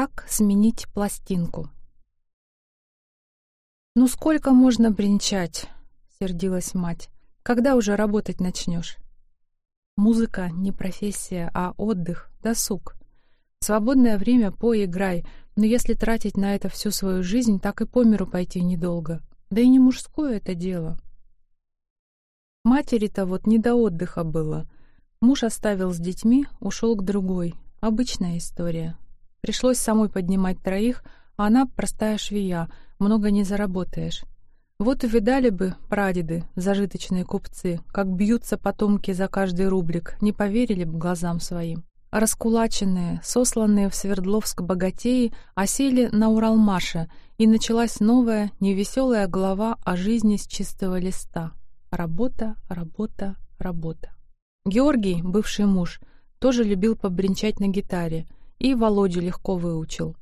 Как сменить пластинку? «Ну сколько можно бренчать?» — сердилась мать. «Когда уже работать начнешь?» Музыка — не профессия, а отдых, досуг. свободное время поиграй, но если тратить на это всю свою жизнь, так и по миру пойти недолго. Да и не мужское это дело. Матери-то вот не до отдыха было. Муж оставил с детьми, ушел к другой. Обычная история. Пришлось самой поднимать троих, а она простая швея, много не заработаешь. Вот увидали бы прадеды, зажиточные купцы, как бьются потомки за каждый рублик, не поверили бы глазам своим. Раскулаченные, сосланные в Свердловск богатеи осели на Уралмаше, и началась новая, невеселая глава о жизни с чистого листа. Работа, работа, работа. Георгий, бывший муж, тоже любил побренчать на гитаре — и Володю легко выучил.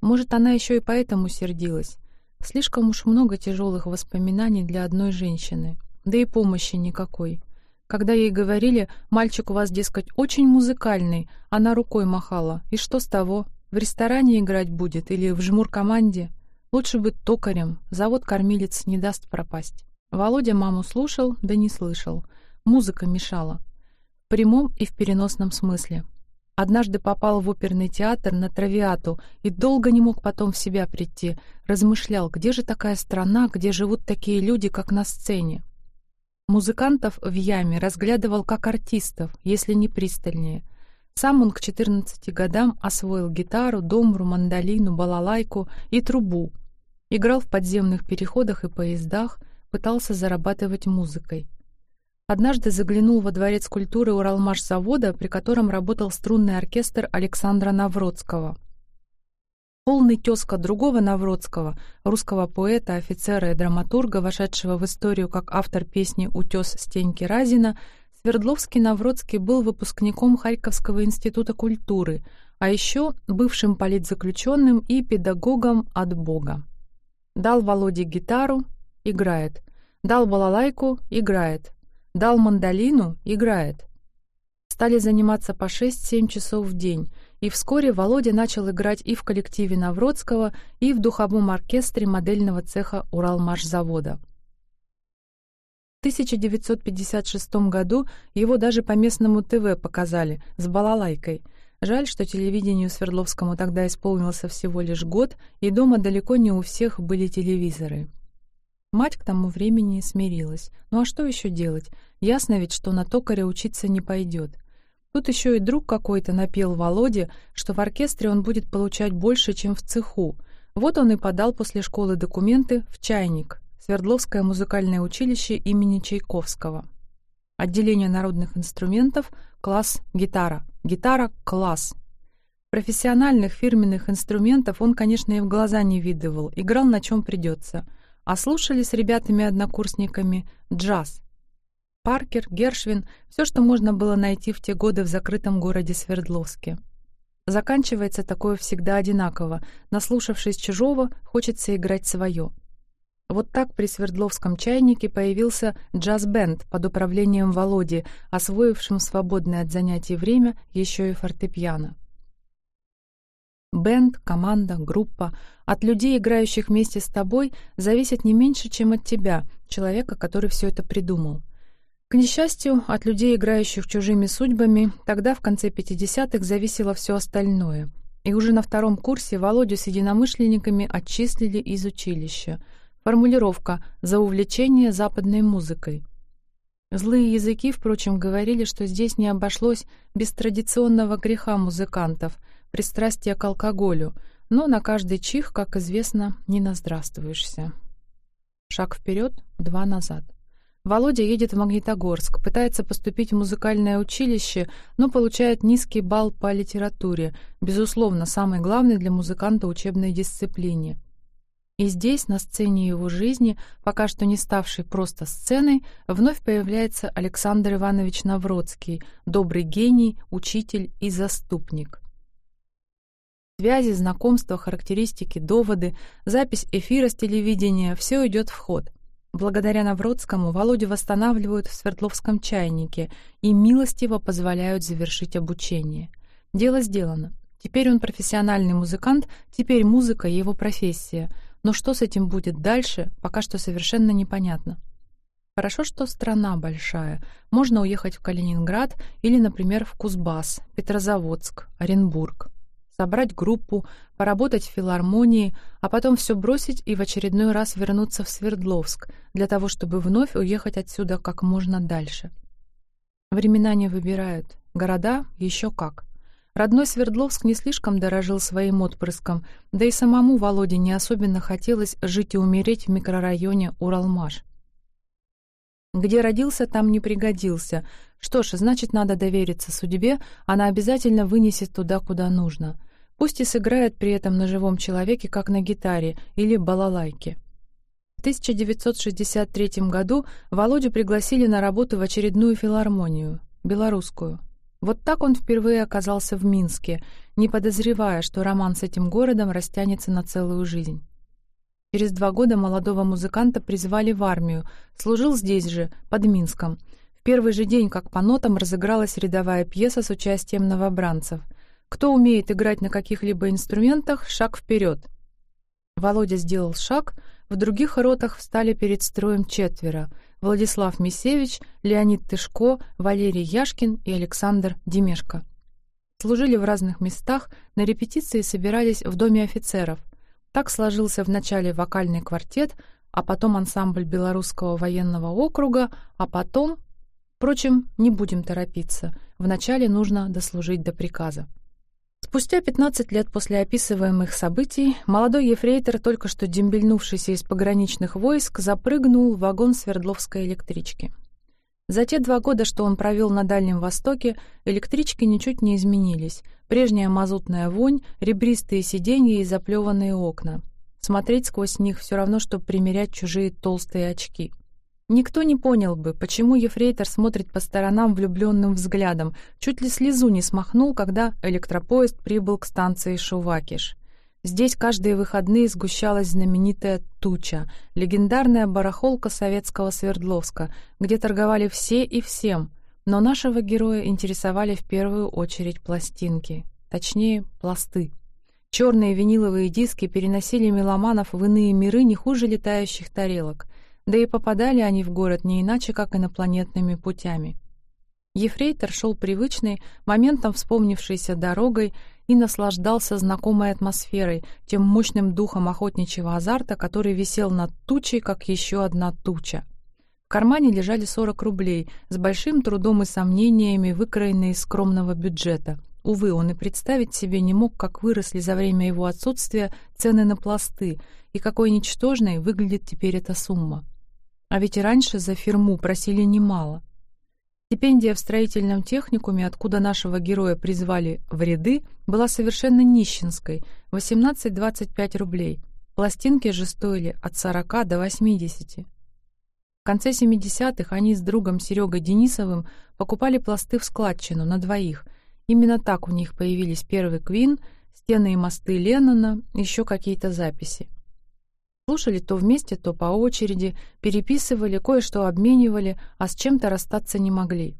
Может, она еще и поэтому сердилась. Слишком уж много тяжелых воспоминаний для одной женщины. Да и помощи никакой. Когда ей говорили, мальчик у вас, дескать, очень музыкальный, она рукой махала. И что с того? В ресторане играть будет или в жмур-команде? Лучше быть токарем, завод-кормилец не даст пропасть. Володя маму слушал, да не слышал. Музыка мешала. В прямом и в переносном смысле. Однажды попал в оперный театр на Травиату и долго не мог потом в себя прийти. Размышлял, где же такая страна, где живут такие люди, как на сцене. Музыкантов в яме разглядывал как артистов, если не пристальнее. Сам он к 14 годам освоил гитару, домбру, мандолину, балалайку и трубу. Играл в подземных переходах и поездах, пытался зарабатывать музыкой. Однажды заглянул во дворец культуры Уралмашзавода, при котором работал струнный оркестр Александра Навродского. Полный тезка другого Навродского, русского поэта, офицера и драматурга, вошедшего в историю как автор песни «Утес Стеньки Разина», Свердловский Навродский был выпускником Харьковского института культуры, а еще бывшим политзаключенным и педагогом от Бога. Дал Володе гитару — играет. Дал балалайку — играет. Дал мандолину — играет. Стали заниматься по 6-7 часов в день, и вскоре Володя начал играть и в коллективе Навродского, и в духовом оркестре модельного цеха Уралмашзавода. В 1956 году его даже по местному ТВ показали с балалайкой. Жаль, что телевидению Свердловскому тогда исполнился всего лишь год, и дома далеко не у всех были телевизоры. Мать к тому времени смирилась. Ну а что еще делать? Ясно ведь, что на токаря учиться не пойдет. Тут еще и друг какой-то напел Володе, что в оркестре он будет получать больше, чем в цеху. Вот он и подал после школы документы в «Чайник», Свердловское музыкальное училище имени Чайковского. Отделение народных инструментов, класс гитара. Гитара — класс. Профессиональных фирменных инструментов он, конечно, и в глаза не видывал, играл на чем придется — а слушали с ребятами-однокурсниками джаз. Паркер, Гершвин — все, что можно было найти в те годы в закрытом городе Свердловске. Заканчивается такое всегда одинаково. Наслушавшись чужого, хочется играть свое. Вот так при Свердловском чайнике появился джаз-бенд под управлением Володи, освоившим свободное от занятий время еще и фортепиано. Бенд, команда, группа от людей, играющих вместе с тобой, зависит не меньше, чем от тебя, человека, который все это придумал. К несчастью, от людей, играющих чужими судьбами, тогда в конце 50-х зависело все остальное. И уже на втором курсе Володю с единомышленниками отчислили из училища. Формулировка «за увлечение западной музыкой». Злые языки, впрочем, говорили, что здесь не обошлось без традиционного греха музыкантов — пристрастие к алкоголю, но на каждый чих, как известно, не наздравствуешься. Шаг вперед, два назад. Володя едет в Магнитогорск, пытается поступить в музыкальное училище, но получает низкий балл по литературе, безусловно, самый главный для музыканта учебной дисциплине. И здесь, на сцене его жизни, пока что не ставшей просто сценой, вновь появляется Александр Иванович Навродский, добрый гений, учитель и заступник. Связи, знакомства, характеристики, доводы, запись эфира с телевидения — все идет в ход. Благодаря Навродскому Володю восстанавливают в Свердловском чайнике и милостиво позволяют завершить обучение. Дело сделано. Теперь он профессиональный музыкант, теперь музыка — его профессия. Но что с этим будет дальше, пока что совершенно непонятно. Хорошо, что страна большая. Можно уехать в Калининград или, например, в Кузбасс, Петрозаводск, Оренбург. Собрать группу, поработать в филармонии, а потом все бросить и в очередной раз вернуться в Свердловск, для того, чтобы вновь уехать отсюда как можно дальше. Времена не выбирают, города еще как. Родной Свердловск не слишком дорожил своим отпрыском, да и самому Володе не особенно хотелось жить и умереть в микрорайоне Уралмаш. Где родился, там не пригодился. Что ж, значит, надо довериться судьбе, она обязательно вынесет туда, куда нужно. Пусть и сыграет при этом на живом человеке, как на гитаре или балалайке. В 1963 году Володю пригласили на работу в очередную филармонию, белорусскую. Вот так он впервые оказался в Минске, не подозревая, что роман с этим городом растянется на целую жизнь. Через два года молодого музыканта призвали в армию, служил здесь же, под Минском. Первый же день, как по нотам, разыгралась рядовая пьеса с участием новобранцев. Кто умеет играть на каких-либо инструментах, шаг вперед. Володя сделал шаг, в других ротах встали перед строем четверо — Владислав Мисевич, Леонид Тышко, Валерий Яшкин и Александр Демешко. Служили в разных местах, на репетиции собирались в Доме офицеров. Так сложился вначале вокальный квартет, а потом ансамбль Белорусского военного округа, а потом... Впрочем, не будем торопиться. Вначале нужно дослужить до приказа. Спустя 15 лет после описываемых событий молодой ефрейтор, только что дембельнувшийся из пограничных войск, запрыгнул в вагон Свердловской электрички. За те два года, что он провел на Дальнем Востоке, электрички ничуть не изменились. Прежняя мазутная вонь, ребристые сиденья и заплеванные окна. Смотреть сквозь них все равно, что примерять чужие толстые очки. Никто не понял бы, почему ефрейтор смотрит по сторонам влюбленным взглядом, чуть ли слезу не смахнул, когда электропоезд прибыл к станции Шувакиш. Здесь каждые выходные сгущалась знаменитая «Туча», легендарная барахолка советского Свердловска, где торговали все и всем, но нашего героя интересовали в первую очередь пластинки, точнее, пласты. Черные виниловые диски переносили меломанов в иные миры не хуже летающих тарелок — да и попадали они в город не иначе, как инопланетными путями. Ефрейтор шел привычной, моментом вспомнившейся дорогой и наслаждался знакомой атмосферой, тем мощным духом охотничьего азарта, который висел над тучей, как еще одна туча. В кармане лежали 40 рублей, с большим трудом и сомнениями, выкроенные из скромного бюджета. Увы, он и представить себе не мог, как выросли за время его отсутствия цены на пласты, и какой ничтожной выглядит теперь эта сумма. А ведь и раньше за фирму просили немало. Стипендия в строительном техникуме, откуда нашего героя призвали в ряды, была совершенно нищенской — 18-25 рублей. Пластинки же стоили от 40 до 80. В конце 70-х они с другом Серегой Денисовым покупали пласты в складчину на двоих. Именно так у них появились первый Квин, стены и мосты Леннона, еще какие-то записи. Слушали то вместе, то по очереди, переписывали, кое-что обменивали, а с чем-то расстаться не могли.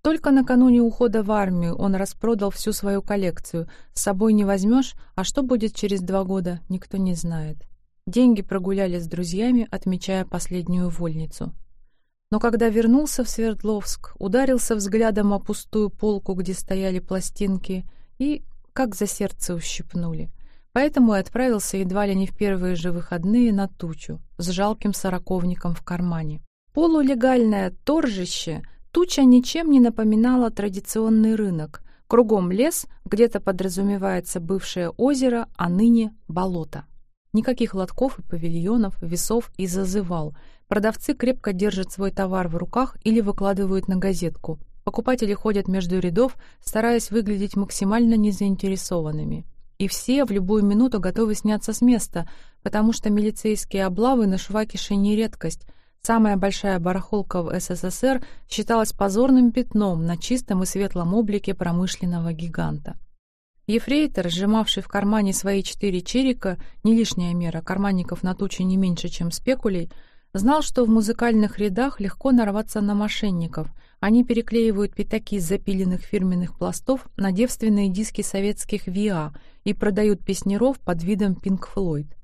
Только накануне ухода в армию он распродал всю свою коллекцию. С собой не возьмешь, а что будет через два года, никто не знает. Деньги прогуляли с друзьями, отмечая последнюю вольницу. Но когда вернулся в Свердловск, ударился взглядом о пустую полку, где стояли пластинки, и как за сердце ущипнули. Поэтому и отправился едва ли не в первые же выходные на тучу с жалким сороковником в кармане. Полулегальное торжище туча ничем не напоминала традиционный рынок. Кругом лес, где-то подразумевается бывшее озеро, а ныне болото. Никаких лотков и павильонов, весов и зазывал. Продавцы крепко держат свой товар в руках или выкладывают на газетку. Покупатели ходят между рядов, стараясь выглядеть максимально незаинтересованными. И все в любую минуту готовы сняться с места, потому что милицейские облавы на Швакише не редкость. Самая большая барахолка в СССР считалась позорным пятном на чистом и светлом облике промышленного гиганта. Ефрейтор, сжимавший в кармане свои четыре черика, не лишняя мера, карманников на туче не меньше, чем спекулей, знал, что в музыкальных рядах легко нарваться на мошенников, Они переклеивают пятаки с запиленных фирменных пластов на девственные диски советских ВИА и продают песнеров под видом Пинк Флойд.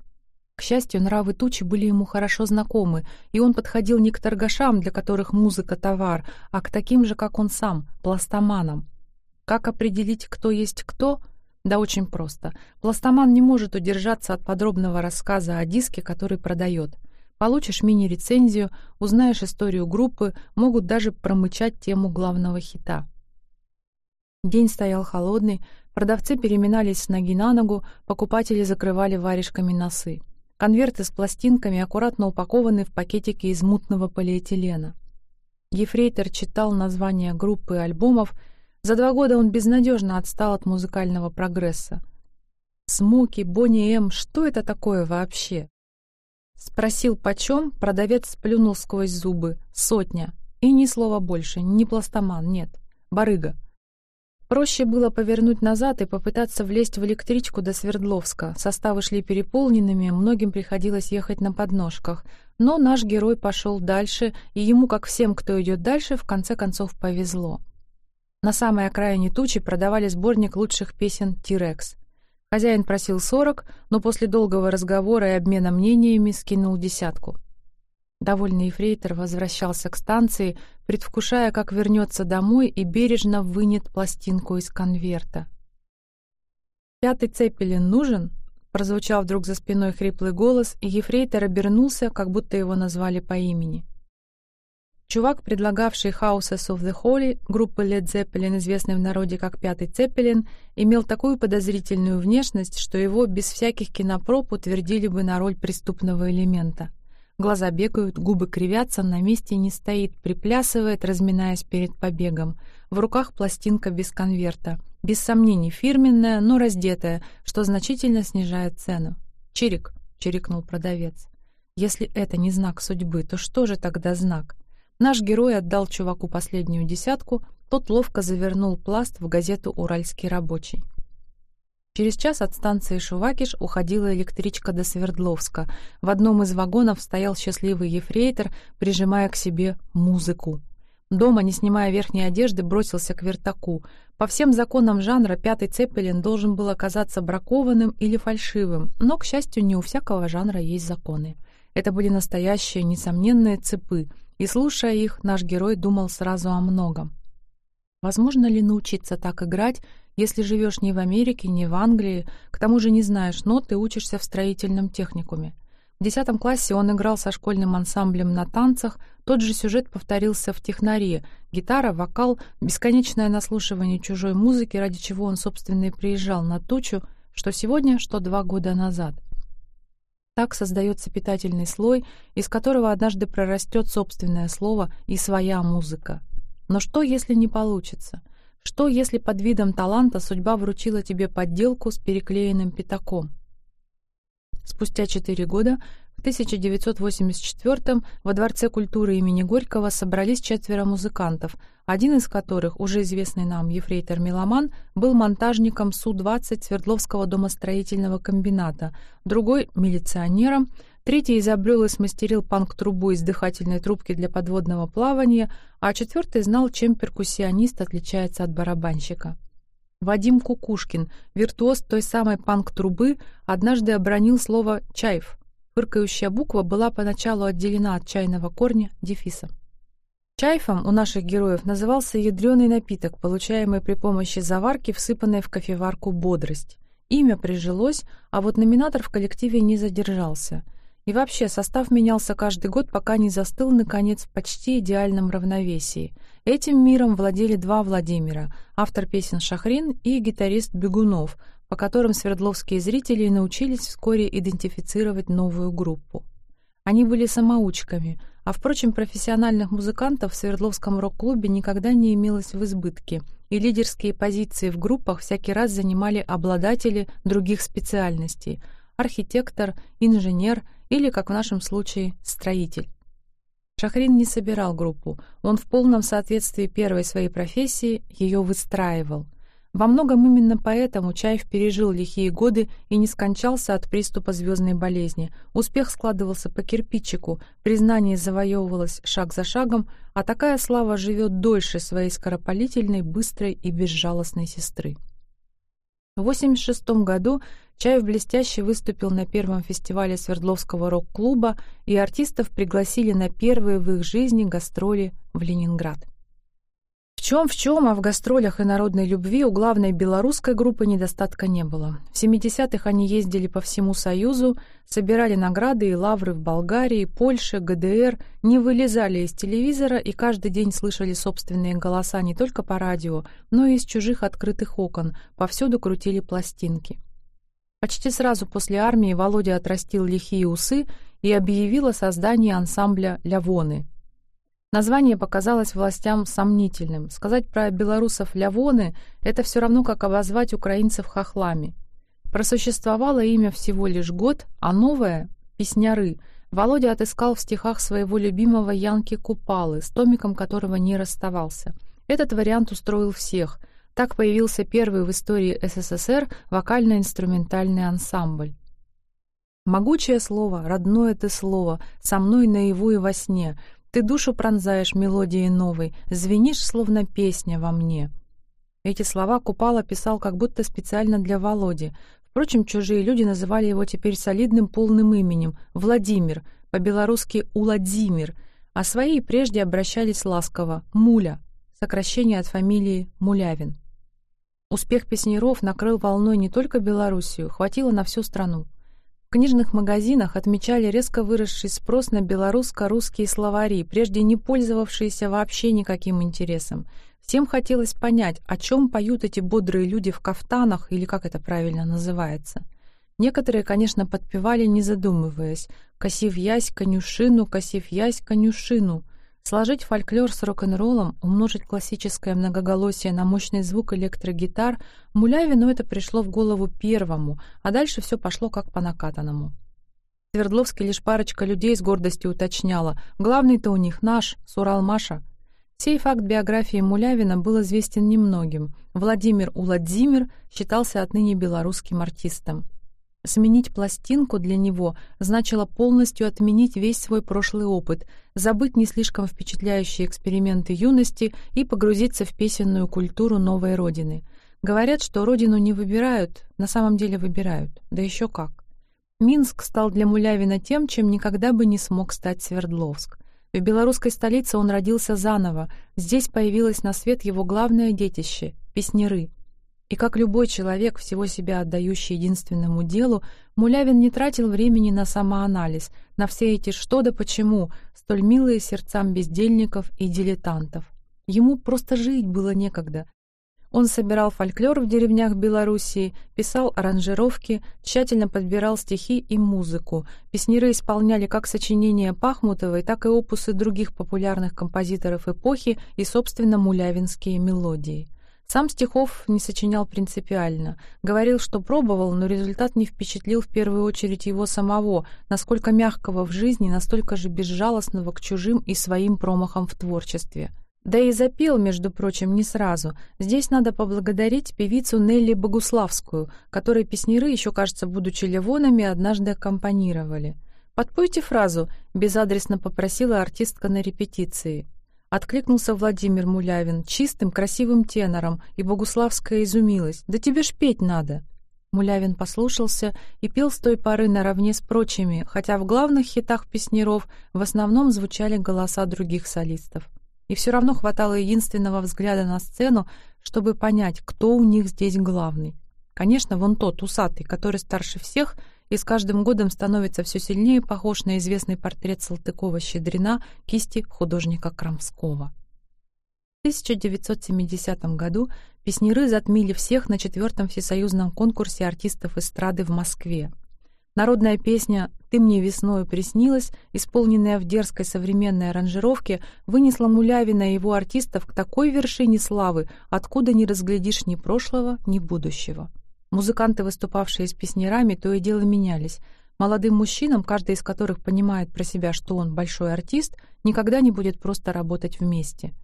К счастью, нравы Тучи были ему хорошо знакомы, и он подходил не к торгашам, для которых музыка — товар, а к таким же, как он сам, пластоманам. Как определить, кто есть кто? Да очень просто. Пластоман не может удержаться от подробного рассказа о диске, который продает. Получишь мини-рецензию, узнаешь историю группы, могут даже промычать тему главного хита. День стоял холодный, продавцы переминались с ноги на ногу, покупатели закрывали варежками носы. Конверты с пластинками аккуратно упакованы в пакетики из мутного полиэтилена. Ефрейтор читал названия группы и альбомов. За два года он безнадежно отстал от музыкального прогресса. Смоки, Бонни М, что это такое вообще? Спросил, почем, продавец сплюнул сквозь зубы. Сотня. И ни слова больше, ни пластоман, нет. Барыга. Проще было повернуть назад и попытаться влезть в электричку до Свердловска. Составы шли переполненными, многим приходилось ехать на подножках. Но наш герой пошел дальше, и ему, как всем, кто идет дальше, в конце концов повезло. На самой окраине тучи продавали сборник лучших песен «Тирекс». Хозяин просил сорок, но после долгого разговора и обмена мнениями скинул десятку. Довольный ефрейтор возвращался к станции, предвкушая, как вернется домой и бережно вынет пластинку из конверта. «Пятый цепелин нужен?» — прозвучал вдруг за спиной хриплый голос, и ефрейтор обернулся, как будто его назвали по имени. Чувак, предлагавший Houses of the Holy, группы Led Zeppelin, известной в народе как Пятый Цеппелин, имел такую подозрительную внешность, что его без всяких кинопроб утвердили бы на роль преступного элемента — Глаза бегают, губы кривятся, на месте не стоит, приплясывает, разминаясь перед побегом. В руках пластинка без конверта. Без сомнений фирменная, но раздетая, что значительно снижает цену. «Чирик», — чирикнул продавец. «Если это не знак судьбы, то что же тогда знак?» Наш герой отдал чуваку последнюю десятку, тот ловко завернул пласт в газету «Уральский рабочий». Через час от станции Шувакиш уходила электричка до Свердловска. В одном из вагонов стоял счастливый ефрейтор, прижимая к себе музыку. Дома, не снимая верхней одежды, бросился к вертаку. По всем законам жанра пятый цепелин должен был оказаться бракованным или фальшивым, но, к счастью, не у всякого жанра есть законы. Это были настоящие, несомненные цепы, и, слушая их, наш герой думал сразу о многом. Возможно ли научиться так играть, если живешь не в Америке, не в Англии, к тому же не знаешь нот и учишься в строительном техникуме. В десятом классе он играл со школьным ансамблем на танцах, тот же сюжет повторился в технаре. Гитара, вокал, бесконечное наслушивание чужой музыки, ради чего он, собственно, и приезжал на тучу, что сегодня, что два года назад. Так создается питательный слой, из которого однажды прорастет собственное слово и своя музыка. Но что, если не получится? — что, если под видом таланта судьба вручила тебе подделку с переклеенным пятаком? Спустя четыре года, в 1984-м, во Дворце культуры имени Горького собрались четверо музыкантов, один из которых, уже известный нам ефрейтор Меломан, был монтажником Су-20 Свердловского домостроительного комбината, другой — милиционером, Третий изобрел и смастерил панк-трубу из дыхательной трубки для подводного плавания, а четвертый знал, чем перкуссионист отличается от барабанщика. Вадим Кукушкин, виртуоз той самой панк-трубы, однажды обронил слово «чайф». Фыркающая буква была поначалу отделена от чайного корня дефисом. Чайфом у наших героев назывался ядреный напиток, получаемый при помощи заварки, всыпанной в кофеварку бодрость. Имя прижилось, а вот номинатор в коллективе не задержался. И вообще, состав менялся каждый год, пока не застыл, наконец, в почти идеальном равновесии. Этим миром владели два Владимира — автор песен Шахрин и гитарист Бегунов, по которым свердловские зрители научились вскоре идентифицировать новую группу. Они были самоучками, а, впрочем, профессиональных музыкантов в Свердловском рок-клубе никогда не имелось в избытке, и лидерские позиции в группах всякий раз занимали обладатели других специальностей — архитектор, инженер или, как в нашем случае, строитель. Шахрин не собирал группу, он в полном соответствии первой своей профессии ее выстраивал. Во многом именно поэтому Чаев пережил лихие годы и не скончался от приступа звездной болезни. Успех складывался по кирпичику, признание завоевывалось шаг за шагом, а такая слава живет дольше своей скоропалительной, быстрой и безжалостной сестры. В 1986 году Чаев блестяще выступил на первом фестивале Свердловского рок-клуба, и артистов пригласили на первые в их жизни гастроли в Ленинград чем в чем, а в гастролях и народной любви у главной белорусской группы недостатка не было. В 70-х они ездили по всему Союзу, собирали награды и лавры в Болгарии, Польше, ГДР, не вылезали из телевизора и каждый день слышали собственные голоса не только по радио, но и из чужих открытых окон, повсюду крутили пластинки. Почти сразу после армии Володя отрастил лихие усы и объявил о создании ансамбля «Лявоны», Название показалось властям сомнительным. Сказать про белорусов «лявоны» — это все равно, как обозвать украинцев хохлами. Просуществовало имя всего лишь год, а новое — «песняры» Володя отыскал в стихах своего любимого Янки Купалы, с томиком которого не расставался. Этот вариант устроил всех. Так появился первый в истории СССР вокально-инструментальный ансамбль. Могучее слово, родное ты слово, со мной наяву и во сне — ты душу пронзаешь мелодией новой, звенишь, словно песня во мне. Эти слова Купала писал как будто специально для Володи. Впрочем, чужие люди называли его теперь солидным полным именем — Владимир, по-белорусски «Уладзимир», а свои прежде обращались ласково — «Муля», сокращение от фамилии Мулявин. Успех песнеров накрыл волной не только Белоруссию, хватило на всю страну книжных магазинах отмечали резко выросший спрос на белорусско-русские словари, прежде не пользовавшиеся вообще никаким интересом. Всем хотелось понять, о чем поют эти бодрые люди в кафтанах, или как это правильно называется. Некоторые, конечно, подпевали, не задумываясь. «Косив ясь конюшину, косив ясь конюшину». Сложить фольклор с рок-н-роллом, умножить классическое многоголосие на мощный звук электрогитар, Мулявину это пришло в голову первому, а дальше все пошло как по накатанному. Свердловский лишь парочка людей с гордостью уточняла. Главный-то у них наш, Сурал-Маша. Сей факт биографии Мулявина был известен немногим. Владимир Уладзимир считался отныне белорусским артистом. Сменить пластинку для него значило полностью отменить весь свой прошлый опыт, забыть не слишком впечатляющие эксперименты юности и погрузиться в песенную культуру новой родины. Говорят, что родину не выбирают, на самом деле выбирают. Да еще как. Минск стал для Мулявина тем, чем никогда бы не смог стать Свердловск. В белорусской столице он родился заново, здесь появилось на свет его главное детище — песнеры — и как любой человек, всего себя отдающий единственному делу, Мулявин не тратил времени на самоанализ, на все эти «что да почему», столь милые сердцам бездельников и дилетантов. Ему просто жить было некогда. Он собирал фольклор в деревнях Белоруссии, писал аранжировки, тщательно подбирал стихи и музыку. Песниры исполняли как сочинения Пахмутовой, так и опусы других популярных композиторов эпохи и, собственно, мулявинские мелодии. Сам стихов не сочинял принципиально. Говорил, что пробовал, но результат не впечатлил в первую очередь его самого, насколько мягкого в жизни, настолько же безжалостного к чужим и своим промахам в творчестве. Да и запел, между прочим, не сразу. Здесь надо поблагодарить певицу Нелли Богуславскую, которой песниры, еще, кажется, будучи левонами, однажды аккомпанировали. «Подпойте фразу», — безадресно попросила артистка на репетиции. Откликнулся Владимир Мулявин чистым, красивым тенором, и Богуславская изумилась. «Да тебе ж петь надо!» Мулявин послушался и пел с той поры наравне с прочими, хотя в главных хитах песнеров в основном звучали голоса других солистов. И все равно хватало единственного взгляда на сцену, чтобы понять, кто у них здесь главный. Конечно, вон тот, усатый, который старше всех — и с каждым годом становится все сильнее похож на известный портрет Салтыкова-Щедрина кисти художника Крамского. В 1970 году песнеры затмили всех на четвертом всесоюзном конкурсе артистов эстрады в Москве. Народная песня «Ты мне весною приснилась», исполненная в дерзкой современной аранжировке, вынесла Мулявина и его артистов к такой вершине славы, откуда не разглядишь ни прошлого, ни будущего. Музыканты, выступавшие с песнярами, то и дело менялись. Молодым мужчинам, каждый из которых понимает про себя, что он большой артист, никогда не будет просто работать вместе.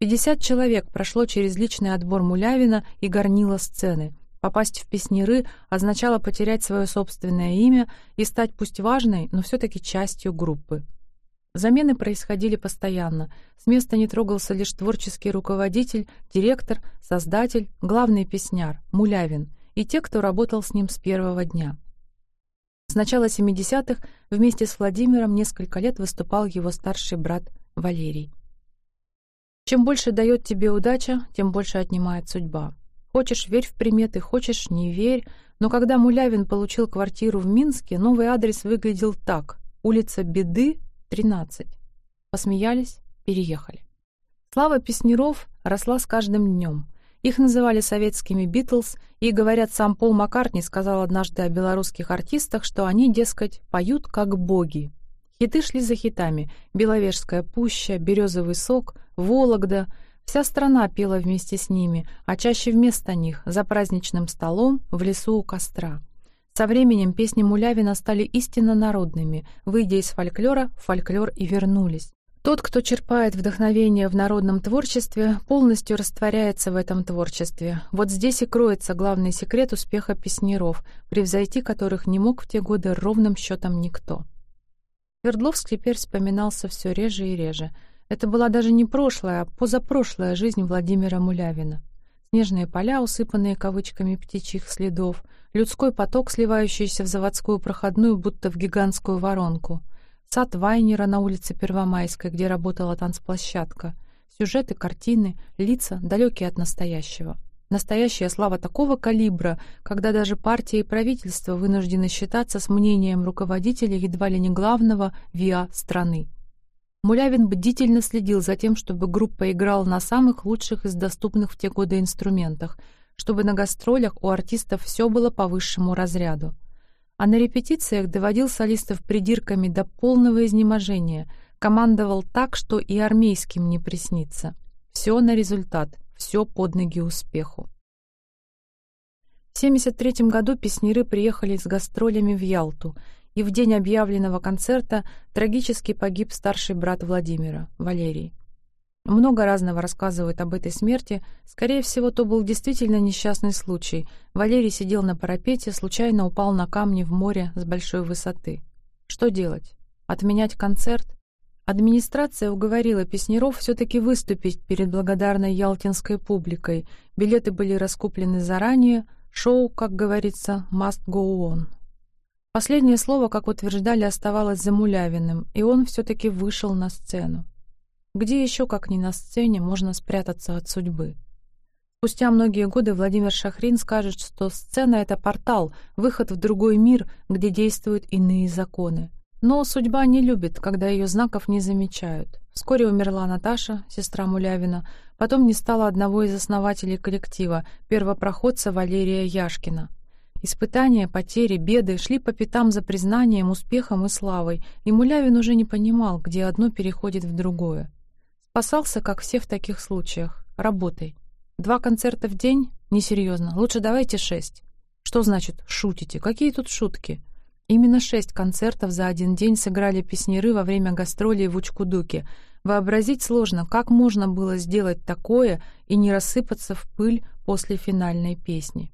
50 человек прошло через личный отбор Мулявина и горнило сцены. Попасть в песниры означало потерять свое собственное имя и стать пусть важной, но все-таки частью группы. Замены происходили постоянно. С места не трогался лишь творческий руководитель, директор, создатель, главный песняр, Мулявин, и те, кто работал с ним с первого дня. С начала 70-х вместе с Владимиром несколько лет выступал его старший брат Валерий. Чем больше дает тебе удача, тем больше отнимает судьба. Хочешь — верь в приметы, хочешь — не верь. Но когда Мулявин получил квартиру в Минске, новый адрес выглядел так. Улица Беды, 13. Посмеялись, переехали. Слава Песнеров росла с каждым днем. Их называли советскими «Битлз», и, говорят, сам Пол Маккартни сказал однажды о белорусских артистах, что они, дескать, поют как боги. Хиты шли за хитами. «Беловежская пуща», «Березовый сок», «Вологда». Вся страна пела вместе с ними, а чаще вместо них, за праздничным столом, в лесу у костра. Со временем песни Мулявина стали истинно народными, выйдя из фольклора, в фольклор и вернулись. Тот, кто черпает вдохновение в народном творчестве, полностью растворяется в этом творчестве. Вот здесь и кроется главный секрет успеха песнеров, превзойти которых не мог в те годы ровным счетом никто. Свердловск теперь вспоминался все реже и реже. Это была даже не прошлая, а позапрошлая жизнь Владимира Мулявина. Снежные поля, усыпанные кавычками птичьих следов, людской поток, сливающийся в заводскую проходную, будто в гигантскую воронку, сад Вайнера на улице Первомайской, где работала танцплощадка, сюжеты, картины, лица, далекие от настоящего. Настоящая слава такого калибра, когда даже партия и правительство вынуждены считаться с мнением руководителя едва ли не главного ВИА страны. Мулявин бдительно следил за тем, чтобы группа играла на самых лучших из доступных в те годы инструментах, чтобы на гастролях у артистов все было по высшему разряду. А на репетициях доводил солистов придирками до полного изнеможения, командовал так, что и армейским не приснится. Все на результат — все под ноги успеху. В 1973 году песняры приехали с гастролями в Ялту, и в день объявленного концерта трагически погиб старший брат Владимира, Валерий. Много разного рассказывают об этой смерти. Скорее всего, то был действительно несчастный случай. Валерий сидел на парапете, случайно упал на камни в море с большой высоты. Что делать? Отменять концерт? Администрация уговорила Песнеров все-таки выступить перед благодарной ялтинской публикой. Билеты были раскуплены заранее. Шоу, как говорится, must go on. Последнее слово, как утверждали, оставалось за Мулявиным, и он все-таки вышел на сцену. Где еще, как ни на сцене, можно спрятаться от судьбы? Спустя многие годы Владимир Шахрин скажет, что сцена — это портал, выход в другой мир, где действуют иные законы. Но судьба не любит, когда ее знаков не замечают. Вскоре умерла Наташа, сестра Мулявина, потом не стало одного из основателей коллектива, первопроходца Валерия Яшкина. Испытания, потери, беды шли по пятам за признанием, успехом и славой, и Мулявин уже не понимал, где одно переходит в другое. Спасался, как все в таких случаях. Работай. Два концерта в день? Несерьезно. Лучше давайте шесть. Что значит «шутите»? Какие тут шутки? Именно шесть концертов за один день сыграли песнеры во время гастролей в Учкудуке. Вообразить сложно, как можно было сделать такое и не рассыпаться в пыль после финальной песни.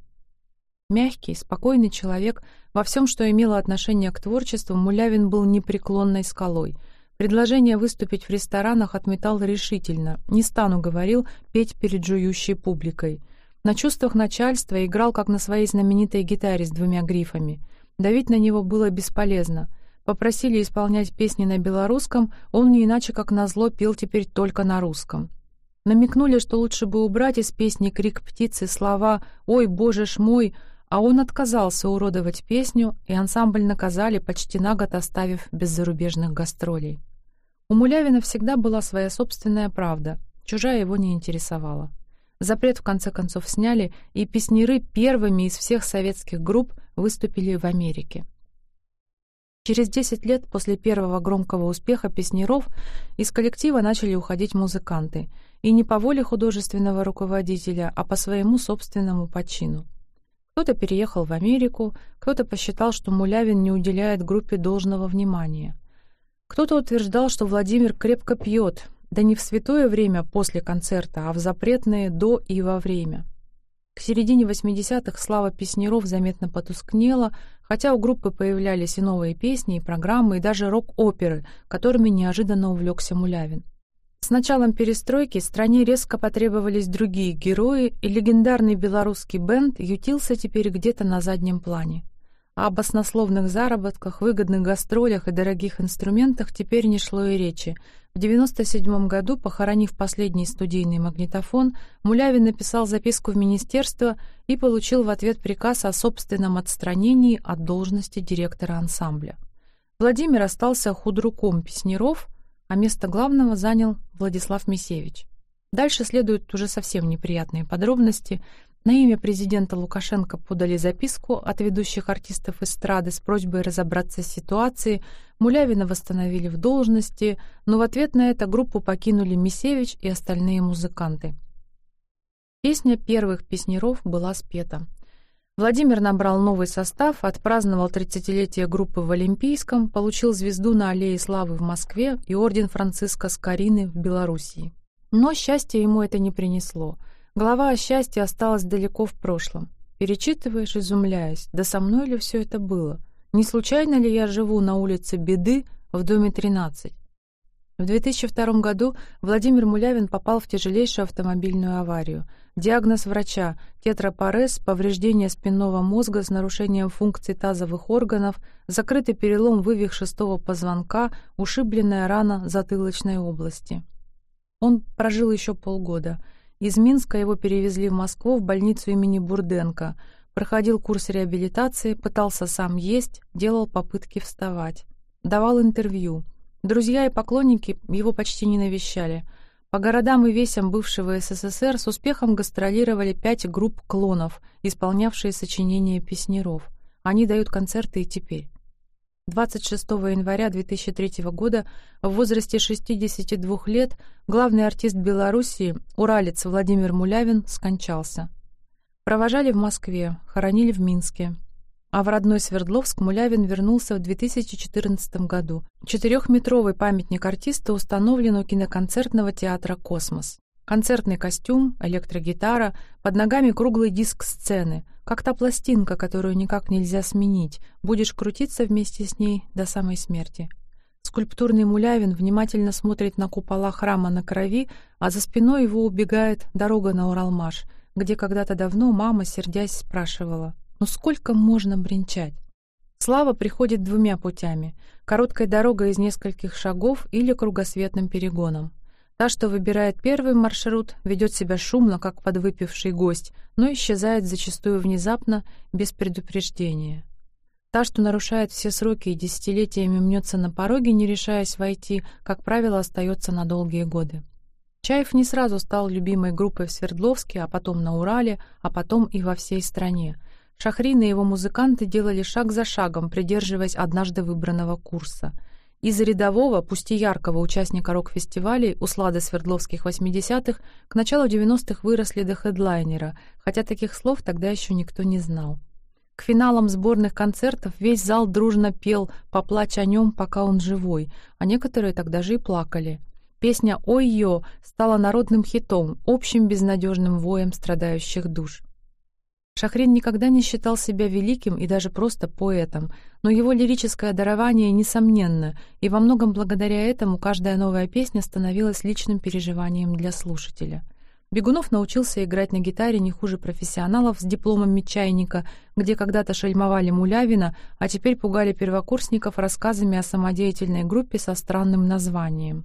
Мягкий, спокойный человек, во всем, что имело отношение к творчеству, Мулявин был непреклонной скалой. Предложение выступить в ресторанах отметал решительно. «Не стану», — говорил, — «петь перед жующей публикой». На чувствах начальства играл, как на своей знаменитой гитаре с двумя грифами — Давить на него было бесполезно. Попросили исполнять песни на белорусском, он не иначе как назло пел теперь только на русском. Намекнули, что лучше бы убрать из песни крик птицы слова «Ой, боже ж мой!», а он отказался уродовать песню, и ансамбль наказали, почти на год оставив без зарубежных гастролей. У Мулявина всегда была своя собственная правда, чужая его не интересовала. Запрет в конце концов сняли, и песнеры первыми из всех советских групп выступили в Америке. Через 10 лет после первого громкого успеха песнеров из коллектива начали уходить музыканты, и не по воле художественного руководителя, а по своему собственному почину. Кто-то переехал в Америку, кто-то посчитал, что Мулявин не уделяет группе должного внимания. Кто-то утверждал, что Владимир крепко пьет, да не в святое время после концерта, а в запретное до и во время. К середине 80-х слава песнеров заметно потускнела, хотя у группы появлялись и новые песни, и программы, и даже рок-оперы, которыми неожиданно увлекся Мулявин. С началом перестройки стране резко потребовались другие герои, и легендарный белорусский бенд ютился теперь где-то на заднем плане. А об оснословных заработках, выгодных гастролях и дорогих инструментах теперь не шло и речи. В 1997 году, похоронив последний студийный магнитофон, Мулявин написал записку в министерство и получил в ответ приказ о собственном отстранении от должности директора ансамбля. Владимир остался худруком Песнеров, а место главного занял Владислав Мисевич. Дальше следуют уже совсем неприятные подробности. На имя президента Лукашенко подали записку от ведущих артистов эстрады с просьбой разобраться с ситуацией. Мулявина восстановили в должности, но в ответ на это группу покинули Мисевич и остальные музыканты. Песня первых песнеров была спета. Владимир набрал новый состав, отпраздновал 30-летие группы в Олимпийском, получил звезду на Аллее Славы в Москве и орден Франциска Скорины в Белоруссии. Но счастье ему это не принесло — Глава о счастье осталась далеко в прошлом. Перечитываешь, изумляясь, да со мной ли все это было? Не случайно ли я живу на улице Беды в доме 13? В 2002 году Владимир Мулявин попал в тяжелейшую автомобильную аварию. Диагноз врача – тетрапорез, повреждение спинного мозга с нарушением функций тазовых органов, закрытый перелом вывих шестого позвонка, ушибленная рана затылочной области. Он прожил еще полгода – из Минска его перевезли в Москву в больницу имени Бурденко. Проходил курс реабилитации, пытался сам есть, делал попытки вставать. Давал интервью. Друзья и поклонники его почти не навещали. По городам и весям бывшего СССР с успехом гастролировали пять групп клонов, исполнявшие сочинения «Песняров». Они дают концерты и теперь. 26 января 2003 года в возрасте 62 лет главный артист Белоруссии, уралец Владимир Мулявин, скончался. Провожали в Москве, хоронили в Минске. А в родной Свердловск Мулявин вернулся в 2014 году. Четырехметровый памятник артиста установлен у киноконцертного театра «Космос». Концертный костюм, электрогитара, под ногами круглый диск сцены, как та пластинка, которую никак нельзя сменить, будешь крутиться вместе с ней до самой смерти. Скульптурный Мулявин внимательно смотрит на купола храма на крови, а за спиной его убегает дорога на Уралмаш, где когда-то давно мама, сердясь, спрашивала, «Ну сколько можно бренчать?» Слава приходит двумя путями — короткой дорогой из нескольких шагов или кругосветным перегоном. Та, что выбирает первый маршрут, ведет себя шумно, как подвыпивший гость, но исчезает зачастую внезапно, без предупреждения. Та, что нарушает все сроки и десятилетиями мнется на пороге, не решаясь войти, как правило, остается на долгие годы. Чаев не сразу стал любимой группой в Свердловске, а потом на Урале, а потом и во всей стране. Шахрин и его музыканты делали шаг за шагом, придерживаясь однажды выбранного курса — из рядового, пусть и яркого участника рок-фестивалей «Услада Свердловских 80-х» к началу 90-х выросли до хедлайнера, хотя таких слов тогда еще никто не знал. К финалам сборных концертов весь зал дружно пел «Поплачь о нем, пока он живой», а некоторые тогда же и плакали. Песня «Ой-ё» стала народным хитом, общим безнадежным воем страдающих душ. Шахрин никогда не считал себя великим и даже просто поэтом, но его лирическое дарование несомненно, и во многом благодаря этому каждая новая песня становилась личным переживанием для слушателя. Бегунов научился играть на гитаре не хуже профессионалов с дипломом мечайника, где когда-то шельмовали Мулявина, а теперь пугали первокурсников рассказами о самодеятельной группе со странным названием.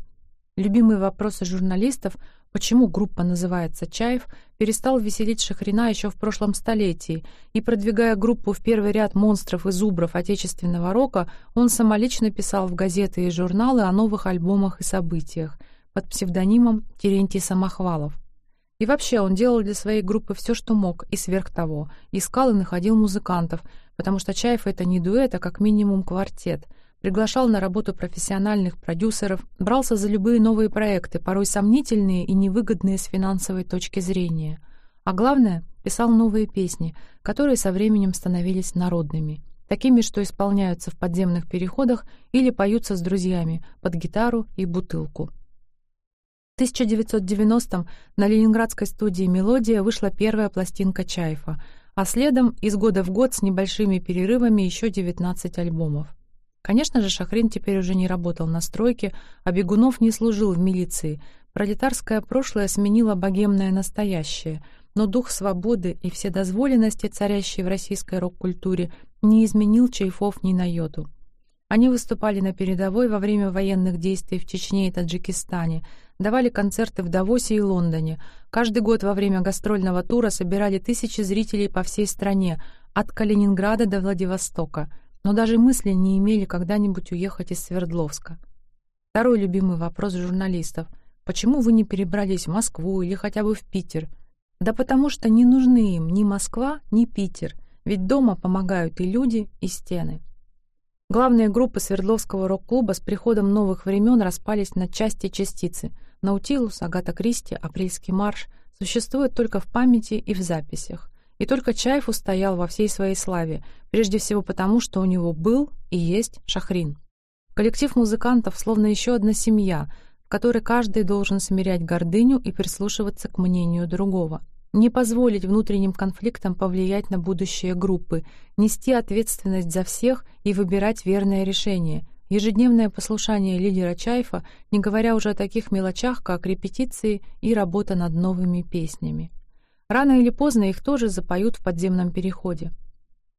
Любимые вопросы журналистов почему группа называется «Чаев», перестал веселить Шахрина еще в прошлом столетии, и, продвигая группу в первый ряд монстров и зубров отечественного рока, он самолично писал в газеты и журналы о новых альбомах и событиях под псевдонимом Терентий Самохвалов. И вообще он делал для своей группы все, что мог, и сверх того, искал и находил музыкантов, потому что Чаев — это не дуэт, а как минимум квартет — приглашал на работу профессиональных продюсеров, брался за любые новые проекты, порой сомнительные и невыгодные с финансовой точки зрения. А главное, писал новые песни, которые со временем становились народными, такими, что исполняются в подземных переходах или поются с друзьями под гитару и бутылку. В 1990-м на ленинградской студии «Мелодия» вышла первая пластинка Чайфа, а следом из года в год с небольшими перерывами еще 19 альбомов. Конечно же, Шахрин теперь уже не работал на стройке, а Бегунов не служил в милиции. Пролетарское прошлое сменило богемное настоящее, но дух свободы и вседозволенности, царящие в российской рок-культуре, не изменил Чайфов ни на йоту. Они выступали на передовой во время военных действий в Чечне и Таджикистане, давали концерты в Давосе и Лондоне. Каждый год во время гастрольного тура собирали тысячи зрителей по всей стране, от Калининграда до Владивостока, но даже мысли не имели когда-нибудь уехать из Свердловска. Второй любимый вопрос журналистов — почему вы не перебрались в Москву или хотя бы в Питер? Да потому что не нужны им ни Москва, ни Питер, ведь дома помогают и люди, и стены. Главные группы Свердловского рок-клуба с приходом новых времен распались на части частицы. Наутилус, Агата Кристи, Апрельский марш существуют только в памяти и в записях. И только Чайф устоял во всей своей славе, прежде всего потому, что у него был и есть Шахрин. Коллектив музыкантов словно еще одна семья, в которой каждый должен смирять гордыню и прислушиваться к мнению другого не позволить внутренним конфликтам повлиять на будущее группы, нести ответственность за всех и выбирать верное решение. Ежедневное послушание лидера Чайфа, не говоря уже о таких мелочах, как репетиции и работа над новыми песнями. Рано или поздно их тоже запоют в подземном переходе.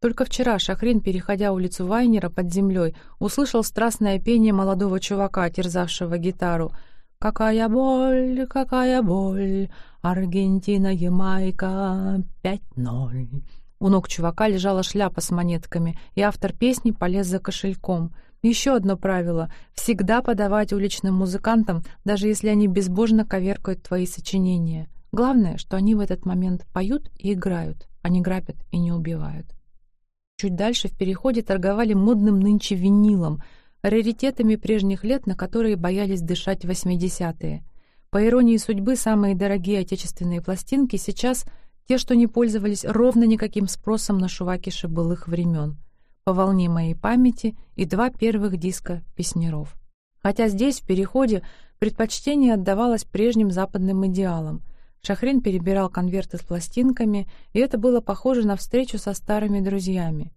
Только вчера Шахрин, переходя улицу Вайнера под землей, услышал страстное пение молодого чувака, терзавшего гитару — Какая боль, какая боль, Аргентина, Ямайка, 5-0. У ног чувака лежала шляпа с монетками, и автор песни полез за кошельком. Еще одно правило — всегда подавать уличным музыкантам, даже если они безбожно коверкают твои сочинения. Главное, что они в этот момент поют и играют, а не грабят и не убивают. Чуть дальше в переходе торговали модным нынче винилом — раритетами прежних лет, на которые боялись дышать 80-е. По иронии судьбы, самые дорогие отечественные пластинки сейчас те, что не пользовались ровно никаким спросом на шувакиши былых времен. «По волне моей памяти» и два первых диска «Песнеров». Хотя здесь, в переходе, предпочтение отдавалось прежним западным идеалам. Шахрин перебирал конверты с пластинками, и это было похоже на встречу со старыми друзьями.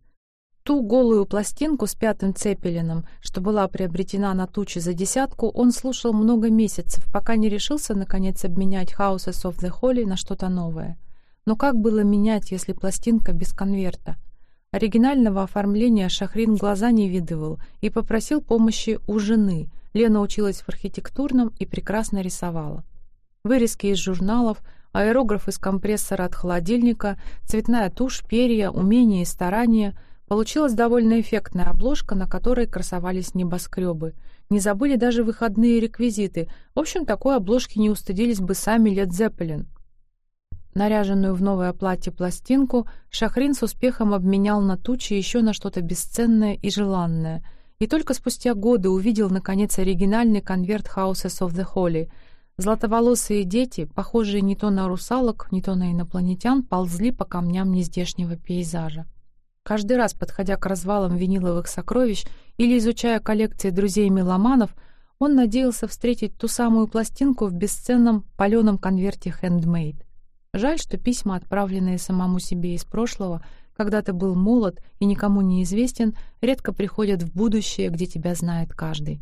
Ту голую пластинку с пятым цепелином, что была приобретена на тучи за десятку, он слушал много месяцев, пока не решился, наконец, обменять Houses of the Holy на что-то новое. Но как было менять, если пластинка без конверта? Оригинального оформления Шахрин глаза не видывал и попросил помощи у жены. Лена училась в архитектурном и прекрасно рисовала. Вырезки из журналов, аэрограф из компрессора от холодильника, цветная тушь, перья, умения и старания — Получилась довольно эффектная обложка, на которой красовались небоскребы. Не забыли даже выходные реквизиты. В общем, такой обложки не устыдились бы сами Лед Зеппелин. Наряженную в новое платье пластинку Шахрин с успехом обменял на тучи еще на что-то бесценное и желанное. И только спустя годы увидел, наконец, оригинальный конверт Houses of the Holy. Златоволосые дети, похожие не то на русалок, не то на инопланетян, ползли по камням нездешнего пейзажа. Каждый раз, подходя к развалам виниловых сокровищ или изучая коллекции друзей-меломанов, он надеялся встретить ту самую пластинку в бесценном паленом конверте «Handmade». Жаль, что письма, отправленные самому себе из прошлого, когда ты был молод и никому не известен, редко приходят в будущее, где тебя знает каждый.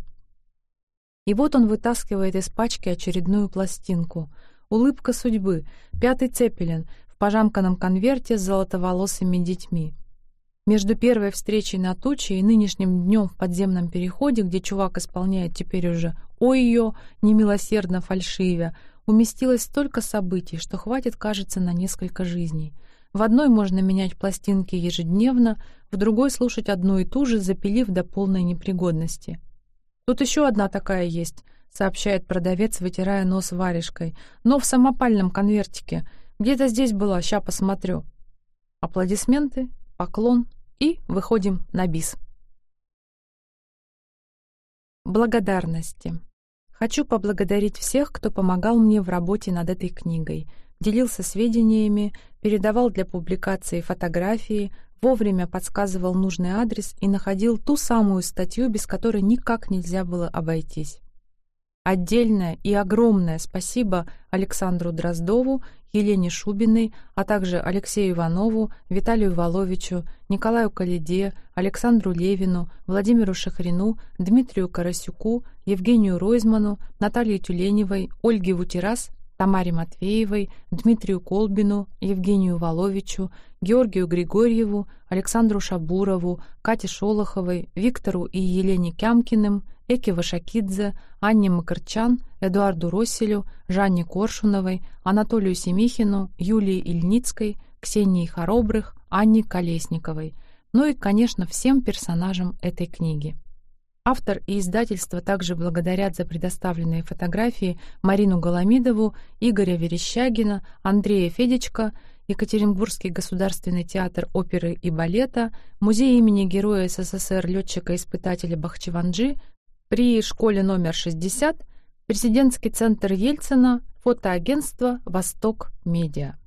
И вот он вытаскивает из пачки очередную пластинку. Улыбка судьбы, пятый цепелин в пожамканном конверте с золотоволосыми детьми. Между первой встречей на туче и нынешним днем в подземном переходе, где чувак исполняет теперь уже «Ой ее», немилосердно фальшивя, уместилось столько событий, что хватит, кажется, на несколько жизней. В одной можно менять пластинки ежедневно, в другой слушать одну и ту же, запилив до полной непригодности. «Тут еще одна такая есть», — сообщает продавец, вытирая нос варежкой, «но в самопальном конвертике. Где-то здесь была, ща посмотрю». Аплодисменты, поклон — и выходим на бис. Благодарности. Хочу поблагодарить всех, кто помогал мне в работе над этой книгой, делился сведениями, передавал для публикации фотографии, вовремя подсказывал нужный адрес и находил ту самую статью, без которой никак нельзя было обойтись. Отдельное и огромное спасибо Александру Дроздову, Елене Шубиной, а также Алексею Иванову, Виталию Воловичу, Николаю Калиде, Александру Левину, Владимиру Шахрину, Дмитрию Карасюку, Евгению Ройзману, Наталье Тюленевой, Ольге Вутерас, Тамаре Матвеевой, Дмитрию Колбину, Евгению Воловичу, Георгию Григорьеву, Александру Шабурову, Кате Шолоховой, Виктору и Елене Кямкиным, Эке Вашакидзе, Анне Макарчан, Эдуарду Росселю, Жанне Коршуновой, Анатолию Семихину, Юлии Ильницкой, Ксении Хоробрых, Анне Колесниковой, ну и, конечно, всем персонажам этой книги. Автор и издательство также благодарят за предоставленные фотографии Марину Голомидову, Игоря Верещагина, Андрея Федечко, Екатеринбургский государственный театр оперы и балета, Музей имени Героя СССР летчика-испытателя Бахчеванджи, при школе номер 60, Президентский центр Ельцина, фотоагентство «Восток Медиа».